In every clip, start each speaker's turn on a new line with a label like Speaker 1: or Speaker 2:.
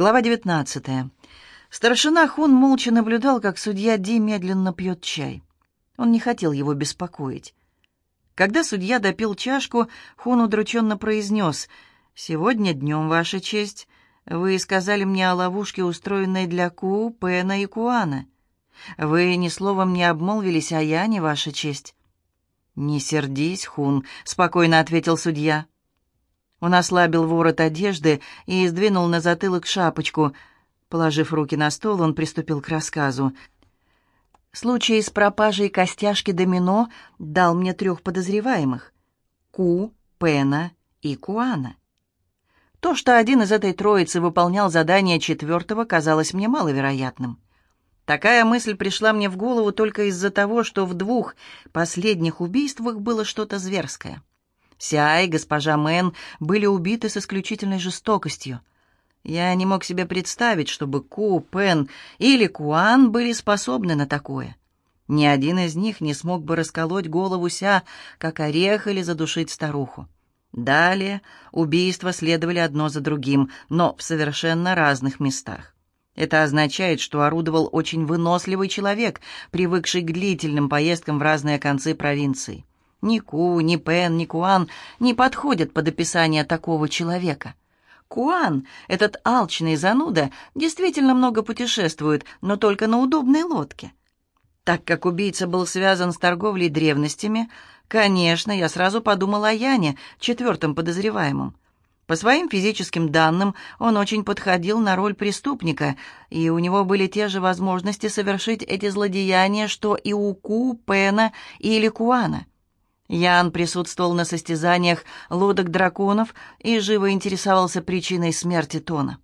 Speaker 1: Глава 19. Старшина Хун молча наблюдал, как судья Ди медленно пьет чай. Он не хотел его беспокоить. Когда судья допил чашку, Хун удрученно произнес «Сегодня днем, Ваша честь, вы сказали мне о ловушке, устроенной для Ку, Пена и Куана. Вы ни словом не обмолвились о Яне, Ваша честь». «Не сердись, Хун», — спокойно ответил судья. Он ослабил ворот одежды и сдвинул на затылок шапочку. Положив руки на стол, он приступил к рассказу. Случай с пропажей костяшки домино дал мне трех подозреваемых — Ку, Пена и Куана. То, что один из этой троицы выполнял задание четвертого, казалось мне маловероятным. Такая мысль пришла мне в голову только из-за того, что в двух последних убийствах было что-то зверское. Сиа и госпожа Мэн были убиты с исключительной жестокостью. Я не мог себе представить, чтобы Ку, Пен или Куан были способны на такое. Ни один из них не смог бы расколоть голову Ся, как орех, или задушить старуху. Далее убийства следовали одно за другим, но в совершенно разных местах. Это означает, что орудовал очень выносливый человек, привыкший к длительным поездкам в разные концы провинции. Ни Ку, ни Пен, ни Куан не подходят под описание такого человека. Куан, этот алчный зануда, действительно много путешествует, но только на удобной лодке. Так как убийца был связан с торговлей древностями, конечно, я сразу подумал о Яне, четвертом подозреваемом. По своим физическим данным он очень подходил на роль преступника, и у него были те же возможности совершить эти злодеяния, что и у Ку, Пена или Куана. Ян присутствовал на состязаниях лодок драконов и живо интересовался причиной смерти Тона.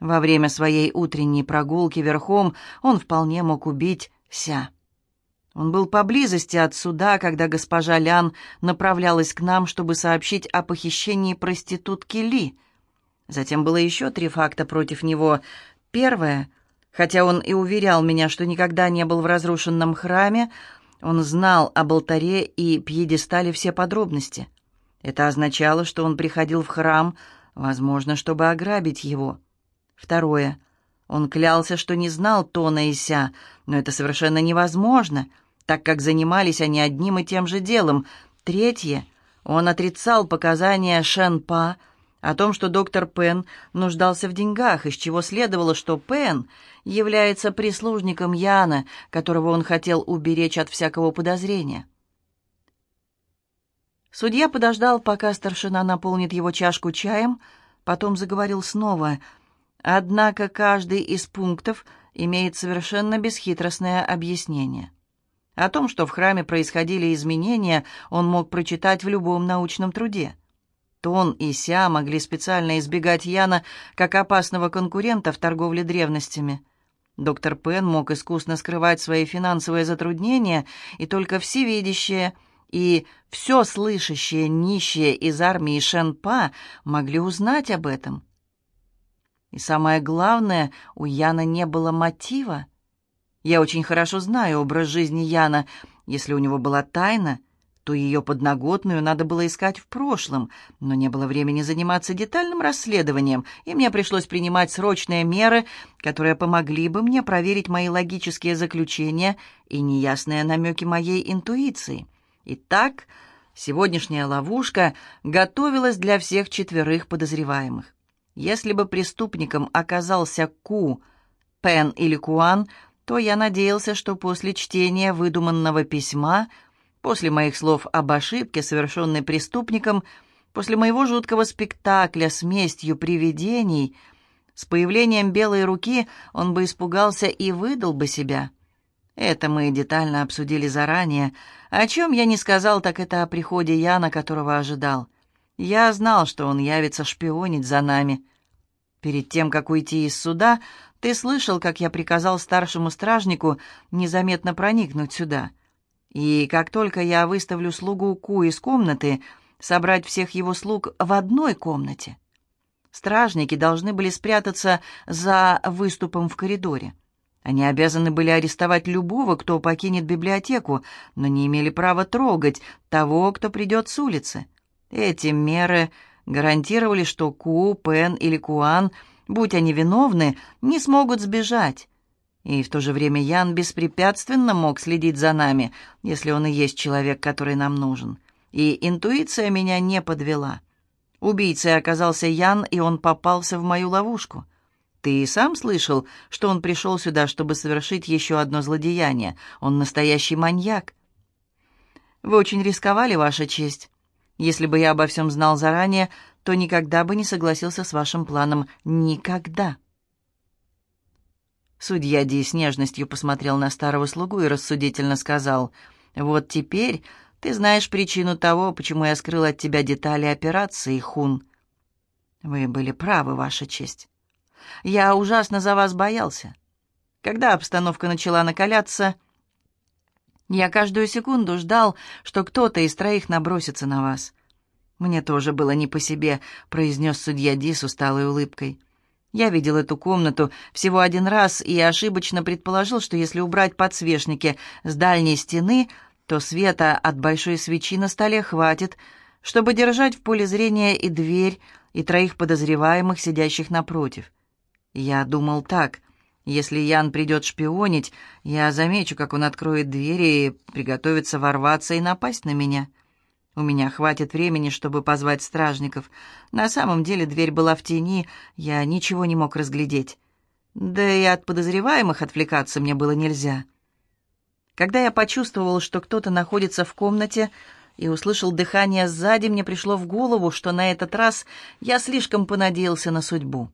Speaker 1: Во время своей утренней прогулки верхом он вполне мог убить Ся. Он был поблизости от суда, когда госпожа Лян направлялась к нам, чтобы сообщить о похищении проститутки Ли. Затем было еще три факта против него. Первое, хотя он и уверял меня, что никогда не был в разрушенном храме, он знал об алтаре и пьедестале все подробности. Это означало, что он приходил в храм, возможно, чтобы ограбить его. Второе. Он клялся, что не знал Тона и Ся, но это совершенно невозможно, так как занимались они одним и тем же делом. Третье. Он отрицал показания Шен Па, о том, что доктор Пен нуждался в деньгах, из чего следовало, что Пен является прислужником Яна, которого он хотел уберечь от всякого подозрения. Судья подождал, пока старшина наполнит его чашку чаем, потом заговорил снова. Однако каждый из пунктов имеет совершенно бесхитростное объяснение. О том, что в храме происходили изменения, он мог прочитать в любом научном труде. Тон и Ся могли специально избегать Яна как опасного конкурента в торговле древностями. Доктор Пен мог искусно скрывать свои финансовые затруднения, и только всевидящие и все слышащие нищие из армии Шенпа могли узнать об этом. И самое главное, у Яна не было мотива. Я очень хорошо знаю образ жизни Яна. Если у него была тайна — то ее подноготную надо было искать в прошлом, но не было времени заниматься детальным расследованием, и мне пришлось принимать срочные меры, которые помогли бы мне проверить мои логические заключения и неясные намеки моей интуиции. Итак, сегодняшняя ловушка готовилась для всех четверых подозреваемых. Если бы преступником оказался Ку, Пен или Куан, то я надеялся, что после чтения выдуманного письма – После моих слов об ошибке, совершенной преступником, после моего жуткого спектакля с местью привидений, с появлением белой руки он бы испугался и выдал бы себя. Это мы детально обсудили заранее. О чем я не сказал, так это о приходе Яна, которого ожидал. Я знал, что он явится шпионить за нами. Перед тем, как уйти из суда, ты слышал, как я приказал старшему стражнику незаметно проникнуть сюда — и как только я выставлю слугу Ку из комнаты, собрать всех его слуг в одной комнате. Стражники должны были спрятаться за выступом в коридоре. Они обязаны были арестовать любого, кто покинет библиотеку, но не имели права трогать того, кто придет с улицы. Эти меры гарантировали, что Ку, Пен или Куан будь они виновны, не смогут сбежать. И в то же время Ян беспрепятственно мог следить за нами, если он и есть человек, который нам нужен. И интуиция меня не подвела. Убийцей оказался Ян, и он попался в мою ловушку. Ты и сам слышал, что он пришел сюда, чтобы совершить еще одно злодеяние. Он настоящий маньяк. Вы очень рисковали, Ваша честь. Если бы я обо всем знал заранее, то никогда бы не согласился с вашим планом. Никогда. Судья Ди с нежностью посмотрел на старого слугу и рассудительно сказал, «Вот теперь ты знаешь причину того, почему я скрыл от тебя детали операции, Хун». «Вы были правы, Ваша честь. Я ужасно за вас боялся. Когда обстановка начала накаляться, я каждую секунду ждал, что кто-то из троих набросится на вас». «Мне тоже было не по себе», — произнес судья Ди с усталой улыбкой. Я видел эту комнату всего один раз и ошибочно предположил, что если убрать подсвечники с дальней стены, то света от большой свечи на столе хватит, чтобы держать в поле зрения и дверь, и троих подозреваемых, сидящих напротив. Я думал так. Если Ян придет шпионить, я замечу, как он откроет дверь и приготовится ворваться и напасть на меня. У меня хватит времени, чтобы позвать стражников. На самом деле дверь была в тени, я ничего не мог разглядеть. Да и от подозреваемых отвлекаться мне было нельзя. Когда я почувствовал, что кто-то находится в комнате, и услышал дыхание сзади, мне пришло в голову, что на этот раз я слишком понадеялся на судьбу.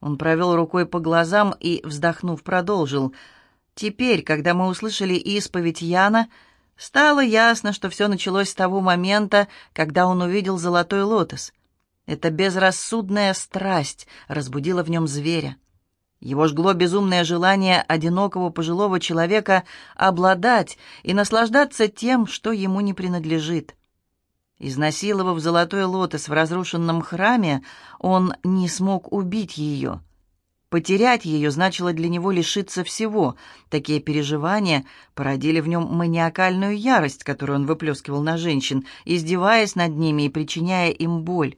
Speaker 1: Он провел рукой по глазам и, вздохнув, продолжил. «Теперь, когда мы услышали исповедь Яна, — Стало ясно, что все началось с того момента, когда он увидел золотой лотос. Эта безрассудная страсть разбудила в нем зверя. Его жгло безумное желание одинокого пожилого человека обладать и наслаждаться тем, что ему не принадлежит. Изнасиловав золотой лотос в разрушенном храме, он не смог убить ее — Потерять ее значило для него лишиться всего. Такие переживания породили в нем маниакальную ярость, которую он выплескивал на женщин, издеваясь над ними и причиняя им боль.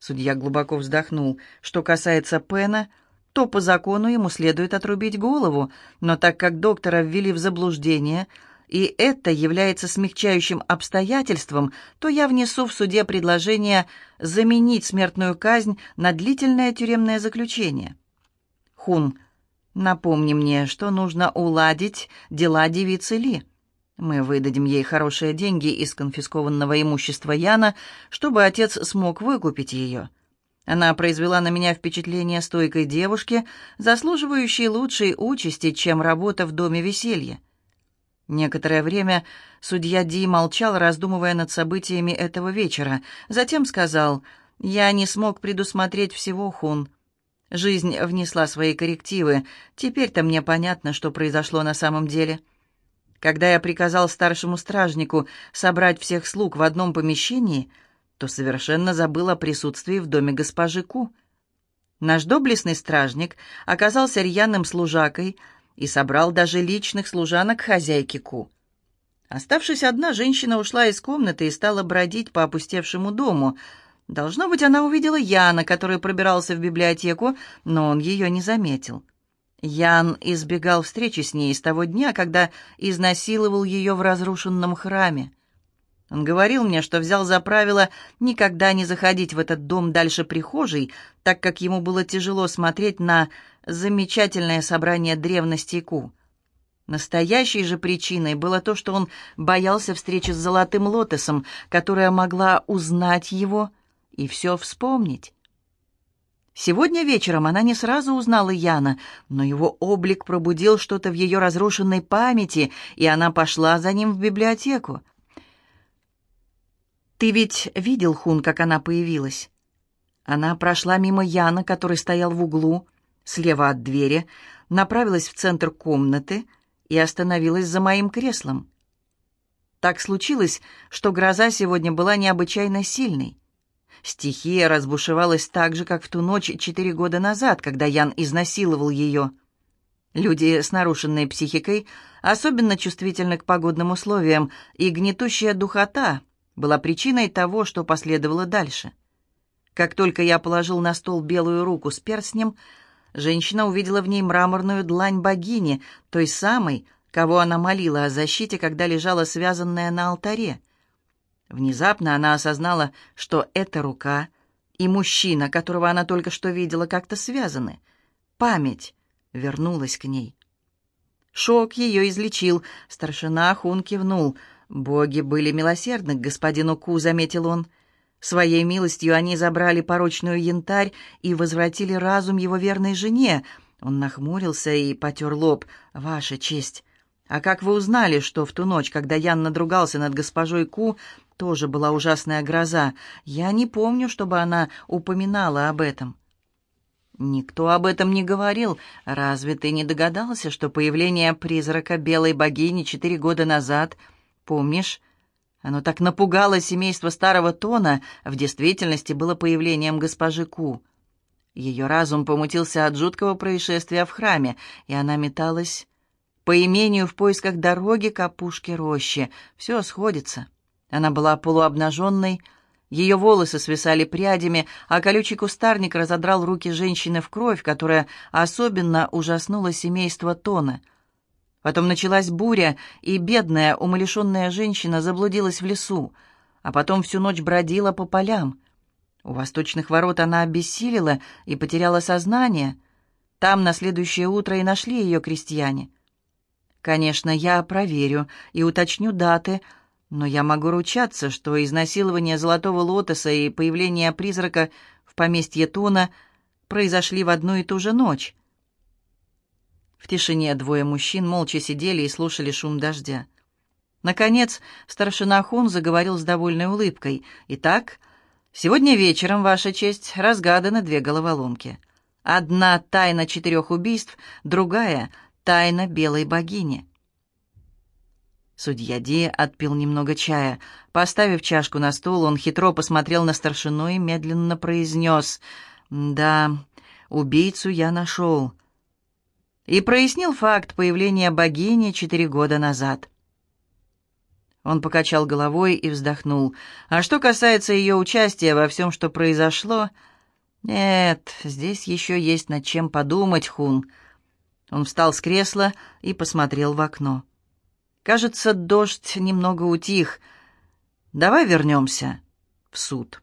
Speaker 1: Судья глубоко вздохнул. Что касается Пена, то по закону ему следует отрубить голову, но так как доктора ввели в заблуждение, и это является смягчающим обстоятельством, то я внесу в суде предложение заменить смертную казнь на длительное тюремное заключение. Хун, напомни мне, что нужно уладить дела девицы Ли. Мы выдадим ей хорошие деньги из конфискованного имущества Яна, чтобы отец смог выкупить ее. Она произвела на меня впечатление стойкой девушки, заслуживающей лучшей участи, чем работа в доме веселья. Некоторое время судья Ди молчал, раздумывая над событиями этого вечера. Затем сказал, «Я не смог предусмотреть всего, Хун. Жизнь внесла свои коррективы. Теперь-то мне понятно, что произошло на самом деле. Когда я приказал старшему стражнику собрать всех слуг в одном помещении, то совершенно забыл о присутствии в доме госпожи Ку. Наш доблестный стражник оказался рьяным служакой и собрал даже личных служанок хозяйки Ку. Оставшись одна, женщина ушла из комнаты и стала бродить по опустевшему дому — Должно быть, она увидела Яна, который пробирался в библиотеку, но он ее не заметил. Ян избегал встречи с ней с того дня, когда изнасиловал ее в разрушенном храме. Он говорил мне, что взял за правило никогда не заходить в этот дом дальше прихожей, так как ему было тяжело смотреть на замечательное собрание древностей Ку. Настоящей же причиной было то, что он боялся встречи с Золотым Лотосом, которая могла узнать его и все вспомнить. Сегодня вечером она не сразу узнала Яна, но его облик пробудил что-то в ее разрушенной памяти, и она пошла за ним в библиотеку. «Ты ведь видел, Хун, как она появилась?» Она прошла мимо Яна, который стоял в углу, слева от двери, направилась в центр комнаты и остановилась за моим креслом. Так случилось, что гроза сегодня была необычайно сильной. Стихия разбушевалась так же, как в ту ночь четыре года назад, когда Ян изнасиловал ее. Люди с нарушенной психикой особенно чувствительны к погодным условиям, и гнетущая духота была причиной того, что последовало дальше. Как только я положил на стол белую руку с перстнем, женщина увидела в ней мраморную длань богини, той самой, кого она молила о защите, когда лежала связанная на алтаре. Внезапно она осознала, что эта рука и мужчина, которого она только что видела, как-то связаны. Память вернулась к ней. Шок ее излечил. Старшина Хун кивнул. «Боги были милосердны к господину Ку», — заметил он. «Своей милостью они забрали порочную янтарь и возвратили разум его верной жене». Он нахмурился и потер лоб. «Ваша честь, а как вы узнали, что в ту ночь, когда Ян надругался над госпожой Ку, тоже была ужасная гроза? Я не помню, чтобы она упоминала об этом». «Никто об этом не говорил. Разве ты не догадался, что появление призрака белой богини четыре года назад, помнишь, оно так напугало семейство старого Тона, в действительности было появлением госпожи Ку. Ее разум помутился от жуткого происшествия в храме, и она металась по имению в поисках дороги к опушке рощи. Все сходится. Она была полуобнаженной, ее волосы свисали прядями, а колючий кустарник разодрал руки женщины в кровь, которая особенно ужаснула семейство Тона. Потом началась буря, и бедная, умалишенная женщина заблудилась в лесу, а потом всю ночь бродила по полям. У восточных ворот она обессилила и потеряла сознание. Там на следующее утро и нашли ее крестьяне. Конечно, я проверю и уточню даты — но я могу ручаться, что изнасилование Золотого Лотоса и появление призрака в поместье Тона произошли в одну и ту же ночь. В тишине двое мужчин молча сидели и слушали шум дождя. Наконец, старшина Хун заговорил с довольной улыбкой. «Итак, сегодня вечером, Ваша честь, разгаданы две головоломки. Одна — тайна четырех убийств, другая — тайна белой богини». Судья Ди отпил немного чая. Поставив чашку на стол, он хитро посмотрел на старшину и медленно произнес «Да, убийцу я нашел». И прояснил факт появления богини четыре года назад. Он покачал головой и вздохнул. А что касается ее участия во всем, что произошло... Нет, здесь еще есть над чем подумать, Хун. Он встал с кресла и посмотрел в окно. Кажется, дождь немного утих. Давай вернемся в суд.